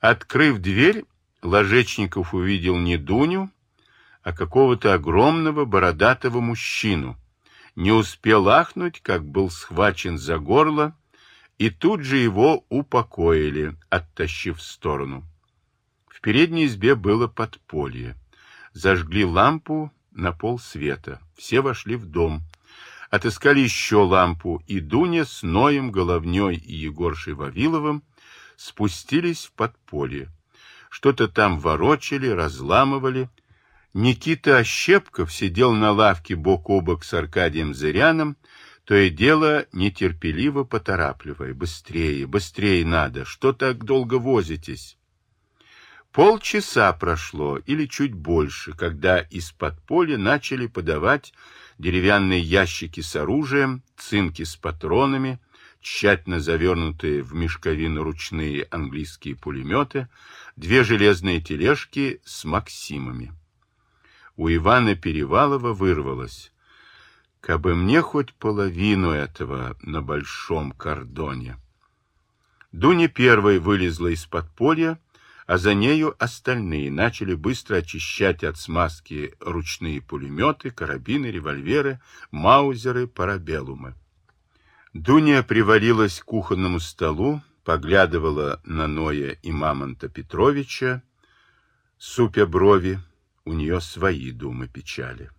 Открыв дверь, Ложечников увидел не Дуню, а какого-то огромного бородатого мужчину. Не успел ахнуть, как был схвачен за горло, и тут же его упокоили, оттащив в сторону. В передней избе было подполье. Зажгли лампу на пол света. Все вошли в дом. Отыскали еще лампу, и Дуня с Ноем, Головней и Егоршей Вавиловым спустились в подполье. Что-то там ворочали, разламывали. Никита Ощепков сидел на лавке бок о бок с Аркадием Зыряном, то и дело нетерпеливо поторапливая. Быстрее, быстрее надо, что так долго возитесь? Полчаса прошло, или чуть больше, когда из-под поля начали подавать деревянные ящики с оружием, цинки с патронами, тщательно завернутые в мешковину ручные английские пулеметы, две железные тележки с Максимами. У Ивана Перевалова вырвалось. «Кабы мне хоть половину этого на большом кордоне». Дуня первой вылезла из подполья, а за нею остальные начали быстро очищать от смазки ручные пулеметы, карабины, револьверы, маузеры, парабеллумы. Дуня привалилась к кухонному столу, поглядывала на Ноя и Мамонта Петровича, супя брови, у нее свои думы печали.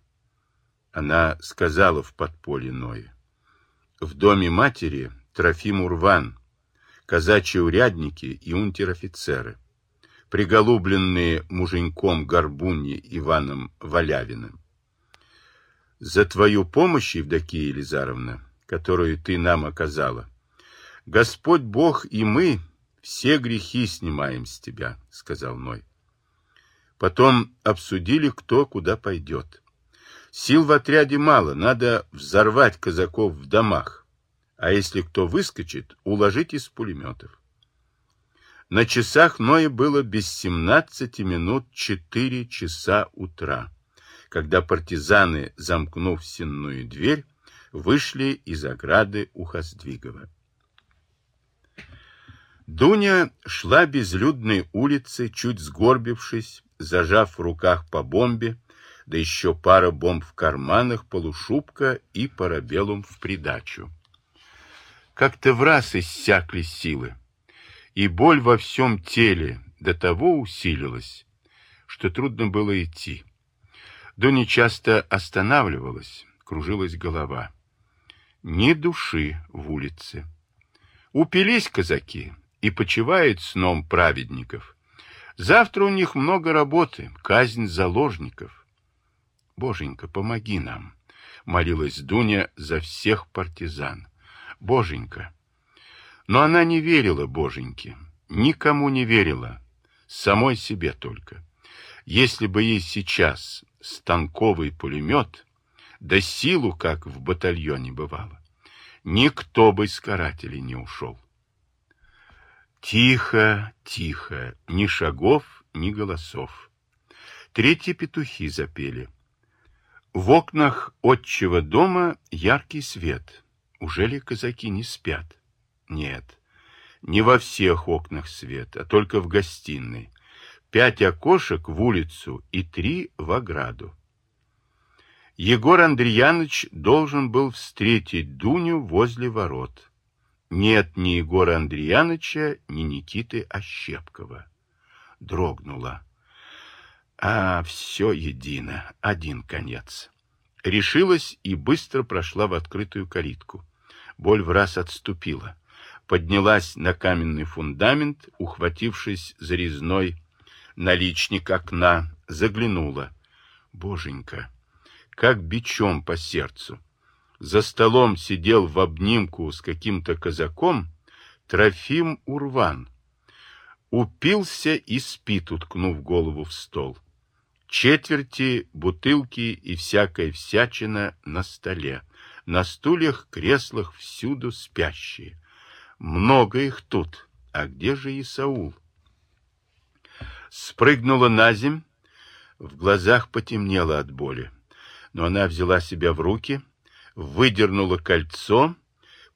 Она сказала в подполье Ноя. В доме матери Трофим Урван, казачьи урядники и унтер-офицеры приголубленные муженьком Горбуни Иваном Валявиным. За твою помощь, Евдокия Елизаровна, которую ты нам оказала, Господь Бог и мы все грехи снимаем с тебя, сказал Ной. Потом обсудили, кто куда пойдет. Сил в отряде мало, надо взорвать казаков в домах, а если кто выскочит, уложить из пулеметов. На часах Ноя было без семнадцати минут четыре часа утра, когда партизаны, замкнув сенную дверь, вышли из ограды у Хоздвигова. Дуня шла безлюдной улицей, чуть сгорбившись, зажав в руках по бомбе, да еще пара бомб в карманах, полушубка и парабеллум в придачу. Как-то в раз иссякли силы и боль во всем теле до того усилилась, что трудно было идти. Дуня часто останавливалась, кружилась голова. Ни души в улице. Упились казаки и почивают сном праведников. Завтра у них много работы, казнь заложников. Боженька, помоги нам, молилась Дуня за всех партизан. Боженька, но она не верила Боженьке, никому не верила, самой себе только. Если бы ей сейчас станковый пулемет, да силу, как в батальоне бывало, никто бы из карателей не ушел. Тихо, тихо, ни шагов, ни голосов. Третьи петухи запели. В окнах отчего дома яркий свет. Уже ли казаки не спят? Нет, не во всех окнах свет, а только в гостиной. Пять окошек в улицу и три в ограду. Егор Андреянович должен был встретить Дуню возле ворот. Нет ни Егора Андреяновича, ни Никиты Ощепкова. Дрогнула. А, все едино, один конец. Решилась и быстро прошла в открытую калитку. Боль в раз отступила поднялась на каменный фундамент, ухватившись за резной наличник окна, заглянула. Боженька, как бичом по сердцу. За столом сидел в обнимку с каким-то казаком Трофим Урван. Упился и спит, уткнув голову в стол. Четверти, бутылки и всякая всячина на столе. На стульях, креслах всюду спящие. Много их тут. А где же Исаул? Спрыгнула на земь, в глазах потемнело от боли. Но она взяла себя в руки, выдернула кольцо,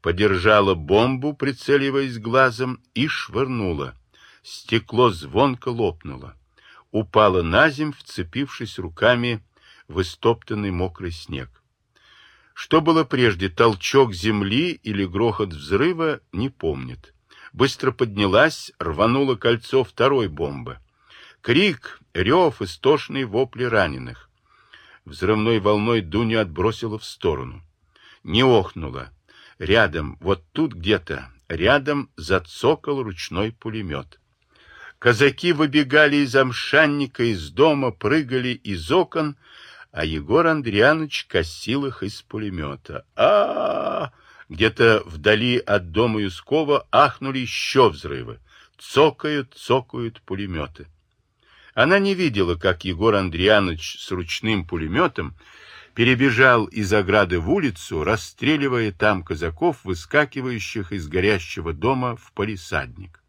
подержала бомбу, прицеливаясь глазом, и швырнула. Стекло звонко лопнуло. Упало на земь, вцепившись руками в истоптанный мокрый снег. Что было прежде, толчок земли или грохот взрыва, не помнит. Быстро поднялась, рвануло кольцо второй бомбы. Крик, рев, истошные вопли раненых. Взрывной волной Дуню отбросило в сторону. Не охнуло. Рядом, вот тут где-то, рядом зацокал ручной пулемет. Казаки выбегали из амшанника, из дома, прыгали из окон, а Егор Андрианович косил их из пулемета. а а, -а! Где-то вдали от дома Юскова ахнули еще взрывы. Цокают, цокают пулеметы. Она не видела, как Егор Андрианович с ручным пулеметом перебежал из ограды в улицу, расстреливая там казаков, выскакивающих из горящего дома в палисадник.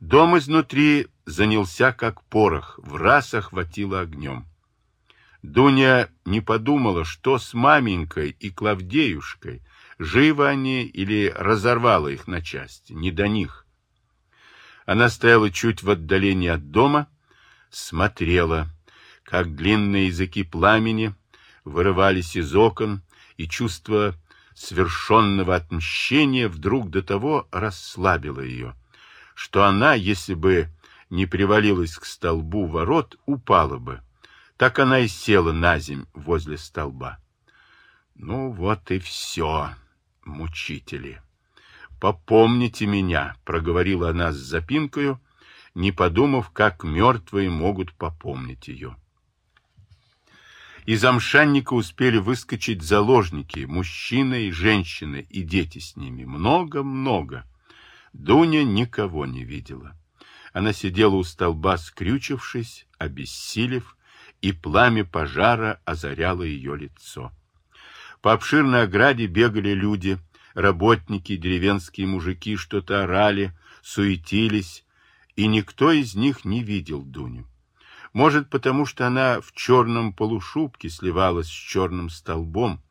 Дом изнутри занялся как порох, в раз охватило огнем. Дуня не подумала, что с маменькой и Клавдеюшкой, живы они или разорвала их на части, не до них. Она стояла чуть в отдалении от дома, смотрела, как длинные языки пламени вырывались из окон, и чувство свершенного отмщения вдруг до того расслабило ее, что она, если бы не привалилась к столбу ворот, упала бы. Так она и села на земь возле столба. Ну вот и все, мучители. Попомните меня, проговорила она с запинкою, не подумав, как мертвые могут попомнить ее. Из амшанника успели выскочить заложники, мужчины и женщины, и дети с ними. Много-много. Дуня никого не видела. Она сидела у столба, скрючившись, обессилев, и пламя пожара озаряло ее лицо. По обширной ограде бегали люди, работники, деревенские мужики что-то орали, суетились, и никто из них не видел Дуню. Может, потому что она в черном полушубке сливалась с черным столбом.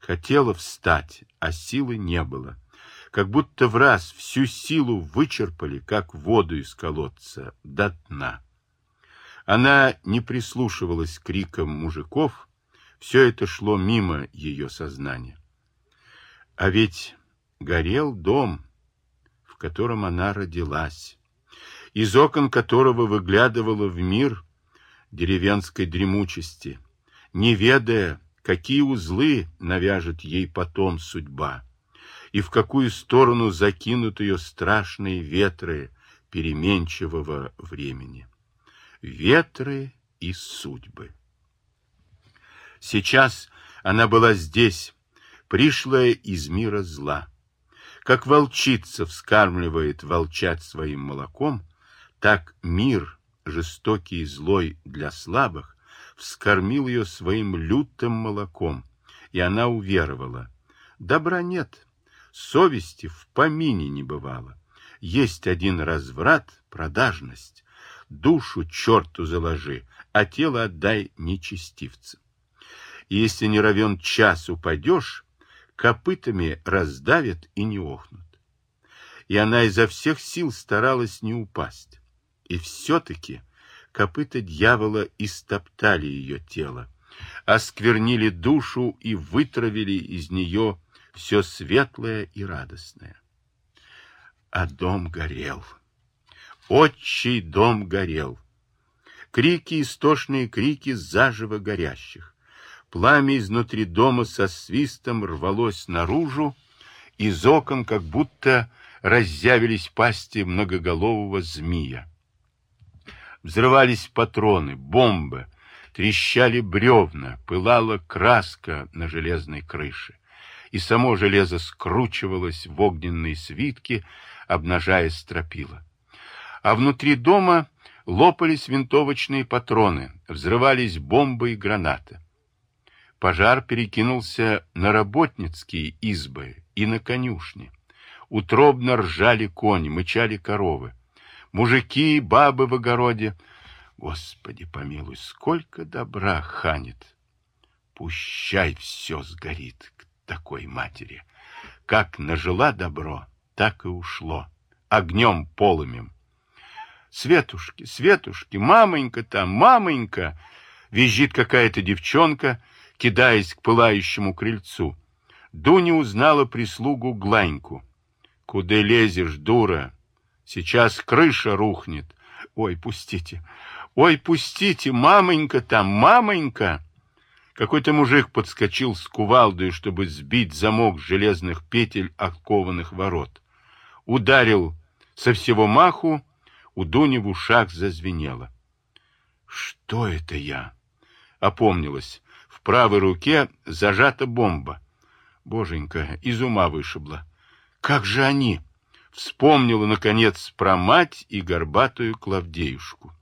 Хотела встать, а силы не было. Как будто в раз всю силу вычерпали, как воду из колодца, до дна. Она не прислушивалась к крикам мужиков, все это шло мимо ее сознания. А ведь горел дом, в котором она родилась из окон которого выглядывала в мир деревенской дремучести, не ведая, какие узлы навяжет ей потом судьба, и в какую сторону закинут ее страшные ветры переменчивого времени. Ветры и судьбы. Сейчас она была здесь, пришлая из мира зла. Как волчица вскармливает волчат своим молоком, так мир, жестокий и злой для слабых, вскормил ее своим лютым молоком, и она уверовала. Добра нет, совести в помине не бывало. Есть один разврат, продажность. Душу черту заложи, а тело отдай нечестивцам. Если не равен час упадешь, копытами раздавят и не охнут. И она изо всех сил старалась не упасть. И все-таки копыта дьявола истоптали ее тело, осквернили душу и вытравили из нее все светлое и радостное. А дом горел. Отчий дом горел. Крики, истошные крики заживо горящих. Пламя изнутри дома со свистом рвалось наружу, из окон как будто разъявились пасти многоголового змея. Взрывались патроны, бомбы, трещали бревна, пылала краска на железной крыше, и само железо скручивалось в огненные свитки, обнажая стропила. А внутри дома лопались винтовочные патроны, взрывались бомбы и гранаты. Пожар перекинулся на работницкие избы и на конюшни. Утробно ржали кони, мычали коровы мужики, бабы в огороде. Господи, помилуй, сколько добра ханит. Пущай все сгорит к такой матери. Как нажила добро, так и ушло. Огнем полымем. Светушки, Светушки, мамонька там, мамонька!» Визжит какая-то девчонка, кидаясь к пылающему крыльцу. Дуня узнала прислугу Гланьку. «Куда лезешь, дура? Сейчас крыша рухнет. Ой, пустите! Ой, пустите! Мамонька там, мамонька!» Какой-то мужик подскочил с кувалдой, чтобы сбить замок железных петель окованных ворот. Ударил со всего маху, у Дуни в ушах зазвенело. «Что это я?» Опомнилась. В правой руке зажата бомба. Боженька, из ума вышибла. Как же они? Вспомнила, наконец, про мать и горбатую Клавдеюшку.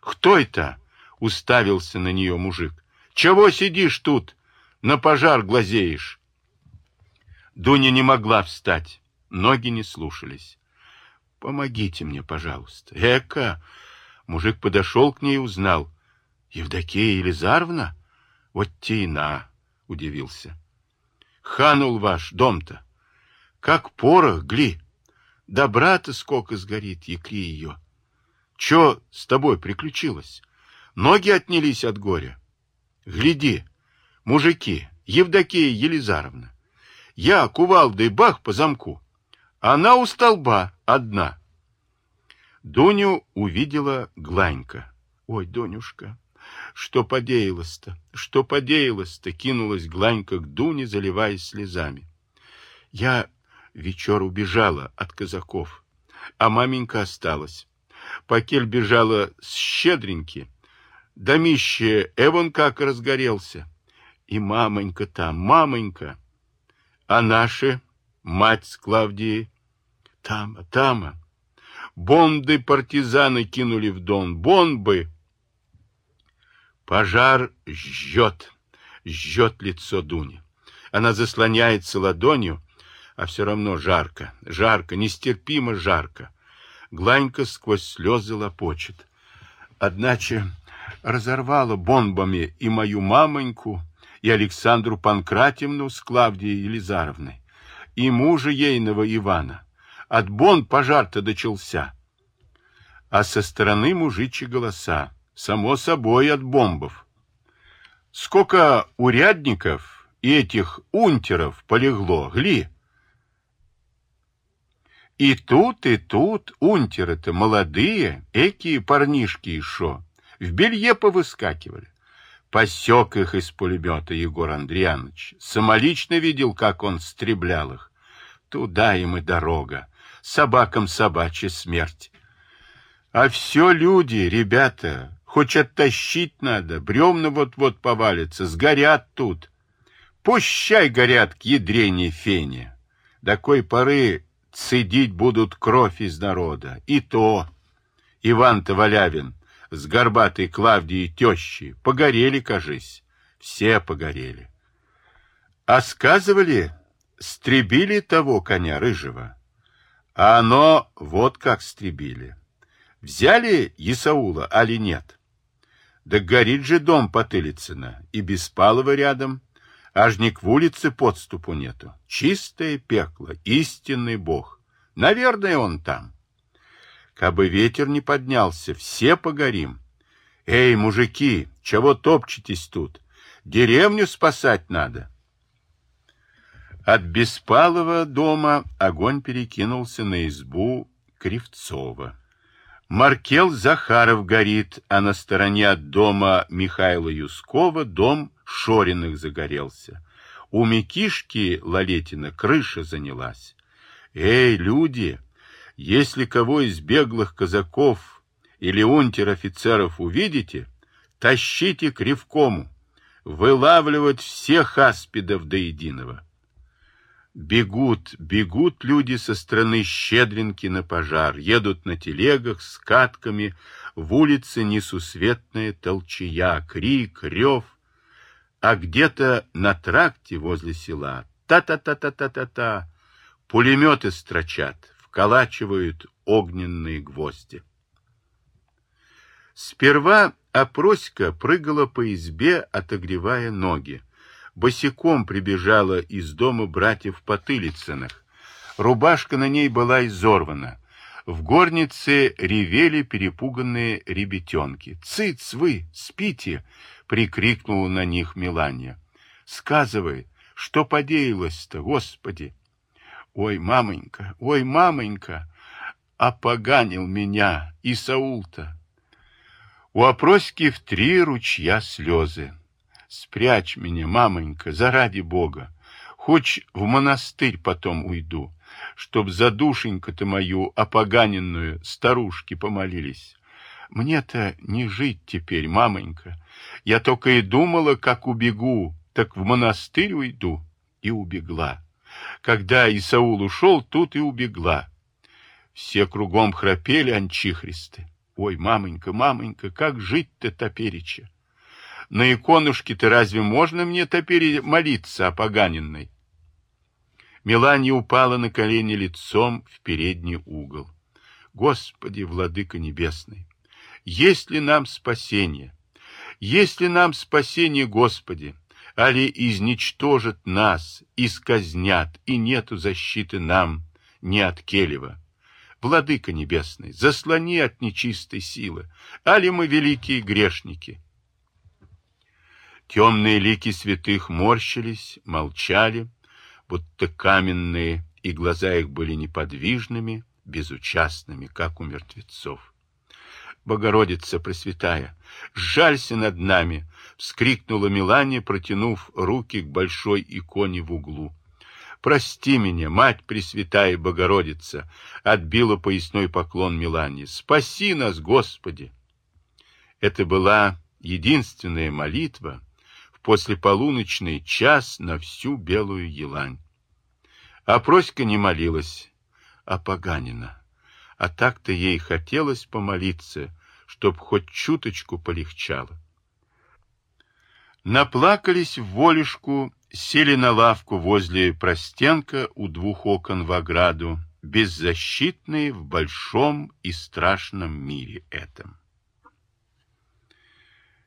Кто это? Уставился на нее мужик. Чего сидишь тут? На пожар глазеешь. Дуня не могла встать. Ноги не слушались. Помогите мне, пожалуйста. Эка! Мужик подошел к ней и узнал. Евдокия Елизаровна? Вот тина, удивился. Ханул ваш дом-то. Как порох, гли. Добра-то сколько сгорит, якри ее. Че с тобой приключилось? Ноги отнялись от горя. Гляди, мужики, Евдокия Елизаровна. Я кувалдой бах по замку. Она у столба одна. Дуню увидела Гланька. Ой, Донюшка, что подеялось-то? Что подеялось-то? Кинулась Гланька к Дуне, заливаясь слезами. Я вечер убежала от казаков, а маменька осталась. Покель бежала с щедреньки. Домище Эвон как разгорелся. И мамонька там, мамонька. А наши, мать с Клавдией, тама, тама. Бомбы партизаны кинули в дом, бомбы. Пожар жжет, жжет лицо Дуни. Она заслоняется ладонью, а все равно жарко, жарко, нестерпимо жарко. Гланька сквозь слезы лопочет. Одначе разорвала бомбами и мою мамоньку, и Александру Панкратьевну с Клавдией Елизаровной, и мужа ейного Ивана. От бомб пожар-то начался. А со стороны мужичьи голоса само собой от бомбов. Сколько урядников и этих унтеров полегло, гли. И тут, и тут унтеры-то молодые, экие парнишки еще, в белье повыскакивали. Посек их из пулемета Егор Андрианович. Самолично видел, как он стреблял их. Туда им и дорога. Собакам собачья смерть. А все люди, ребята, Хоть оттащить надо, бревна вот-вот повалятся, сгорят тут. Пущай горят к ядрене фене. До кой поры цедить будут кровь из народа. И то Иван-то Валявин с горбатой Клавдией тещей погорели, кажись. Все погорели. А сказывали, стребили того коня рыжего. А оно вот как стребили. Взяли Исаула, али нет? Да горит же дом Потылицына, и Беспалова рядом, аж ни к улице подступу нету. Чистое пекло, истинный бог. Наверное, он там. Кабы ветер не поднялся, все погорим. Эй, мужики, чего топчетесь тут? Деревню спасать надо. От Беспалова дома огонь перекинулся на избу Кривцова. Маркел Захаров горит, а на стороне от дома Михаила Юскова дом Шориных загорелся. У Микишки Лалетина крыша занялась. Эй, люди, если кого из беглых казаков или унтер-офицеров увидите, тащите к Ревкому, вылавливать всех аспидов до единого. Бегут, бегут люди со стороны Щедринки на пожар, едут на телегах с катками, в улице несусветная толчая, крик, рев. А где-то на тракте возле села та-та-та-та-та-та-та пулеметы строчат, вколачивают огненные гвозди. Сперва Опроська прыгала по избе, отогревая ноги босиком прибежала из дома братьев Потылицыных. Рубашка на ней была изорвана. В горнице ревели перепуганные ребятенки. «Цыц вы, спите!» — прикрикнула на них Милания. «Сказывай, что подеялось-то, Господи!» «Ой, мамонька, ой, мамонька!» Опоганил меня и Саул-то. У опроски в три ручья слезы. Спрячь меня, мамонька, заради Бога. Хоть в монастырь потом уйду чтоб за душеньку-то мою опоганенную старушки помолились. Мне-то не жить теперь, мамонька. Я только и думала, как убегу, так в монастырь уйду. И убегла. Когда Исаул ушел, тут и убегла. Все кругом храпели анчихристы. Ой, мамонька, мамонька, как жить-то топереча? На иконушке-то разве можно мне теперь молиться о поганенной? Мелания упала на колени лицом в передний угол. Господи, Владыка Небесный, есть ли нам спасение? Есть ли нам спасение, Господи? Али изничтожат нас, исказнят, и нету защиты нам, ни от Келева. Владыка Небесный, заслони от нечистой силы, али мы великие грешники. Темные лики святых морщились, молчали, будто каменные, и глаза их были неподвижными, безучастными, как у мертвецов. Богородица Пресвятая, жалься над нами! — вскрикнула Милане, протянув руки к большой иконе в углу. «Прости меня, Мать Пресвятая Богородица!» — отбила поясной поклон Милане. «Спаси нас, Господи!» Это была единственная молитва, после полуночный час на всю белую елань. А Проська не молилась, а поганина. А так-то ей хотелось помолиться, чтоб хоть чуточку полегчало. Наплакались в волюшку, сели на лавку возле простенка у двух окон в ограду, беззащитные в большом и страшном мире этом.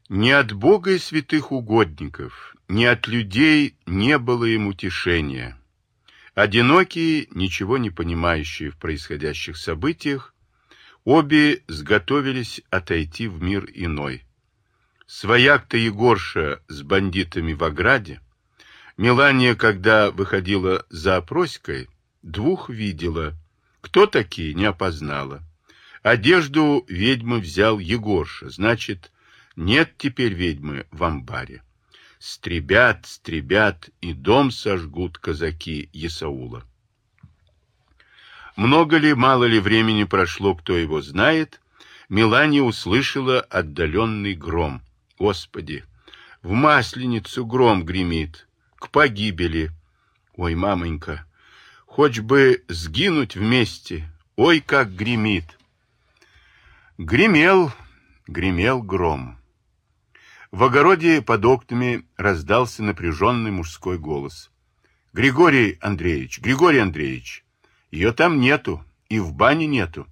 Ни от Бога и святых угодников, ни от людей не было им утешения. Одинокие, ничего не понимающие в происходящих событиях, обе сготовились отойти в мир иной. Свояк-то Егорша с бандитами в ограде, Мелания, когда выходила за опроськой, двух видела. Кто такие, не опознала. Одежду ведьмы взял Егорша, значит, нет теперь ведьмы в амбаре. Стребят, стребят, и дом сожгут казаки Есаула. Много ли, мало ли времени прошло, кто его знает, Мелания услышала отдаленный гром. Господи, в масленицу гром гремит, к погибели. Ой, мамонька, хоть бы сгинуть вместе, ой, как гремит. Гремел, гремел гром. В огороде под окнами раздался напряженный мужской голос. «Григорий Андреевич, Григорий Андреевич, ее там нету, и в бане нету.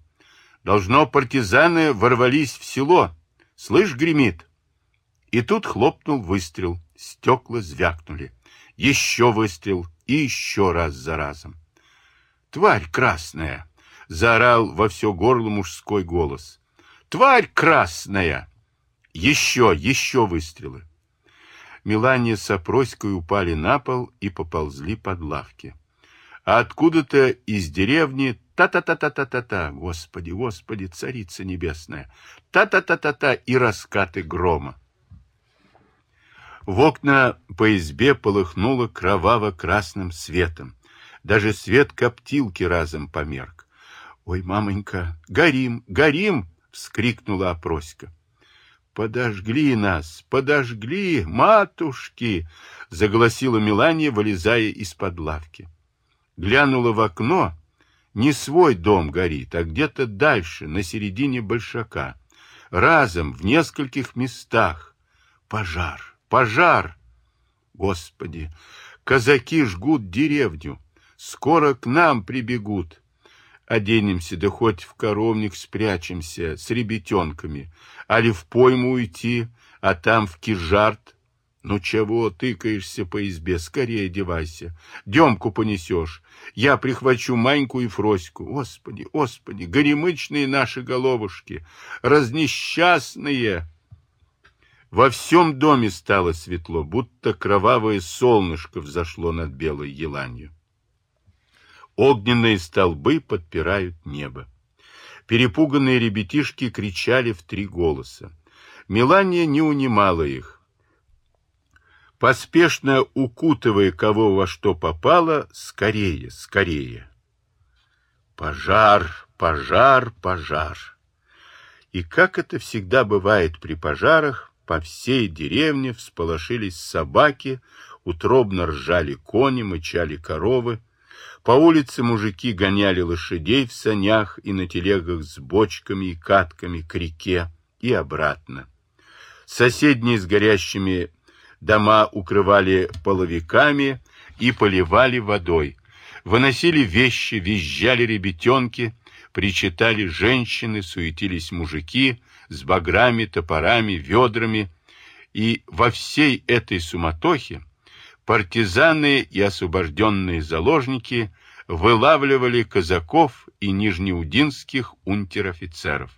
Должно, партизаны ворвались в село. Слышь, гремит!» И тут хлопнул выстрел, стекла звякнули. Еще выстрел и еще раз за разом. «Тварь красная!» — заорал во все горло мужской голос. «Тварь красная!» Еще, еще выстрелы. Мелания с Опроськой упали на пол и поползли под лавки. А откуда-то из деревни та-та-та-та-та-та-та, Господи, Господи, Царица Небесная, та-та-та-та-та и раскаты грома. В окна по избе полыхнуло кроваво-красным светом. Даже свет коптилки разом померк. «Ой, мамонька, горим, горим!» — вскрикнула Опроська. «Подожгли нас! Подожгли! Матушки!» — заголосила Мелания, вылезая из-под лавки. Глянула в окно. Не свой дом горит, а где-то дальше, на середине большака. Разом, в нескольких местах. Пожар! Пожар! Господи! Казаки жгут деревню. Скоро к нам прибегут оденемся, да хоть в коровник спрячемся с ребятенками, али в пойму уйти, а там в кижарт. Ну чего тыкаешься по избе? Скорее одевайся. Демку понесешь. Я прихвачу Маньку и Фроську. Господи, господи, горемычные наши головушки, разнесчастные. Во всем доме стало светло, будто кровавое солнышко взошло над белой еланью. Огненные столбы подпирают небо. Перепуганные ребятишки кричали в три голоса. Мелания не унимала их. Поспешно укутывая кого во что попало, скорее, скорее. Пожар, пожар, пожар. И как это всегда бывает при пожарах, по всей деревне всполошились собаки, утробно ржали кони, мычали коровы. По улице мужики гоняли лошадей в санях и на телегах с бочками и катками к реке и обратно. Соседние с горящими дома укрывали половиками и поливали водой. Выносили вещи, визжали ребятенки, причитали женщины, суетились мужики с баграми, топорами, ведрами. И во всей этой суматохе партизаны и освобожденные заложники вылавливали казаков и нижнеудинских унтер-офицеров.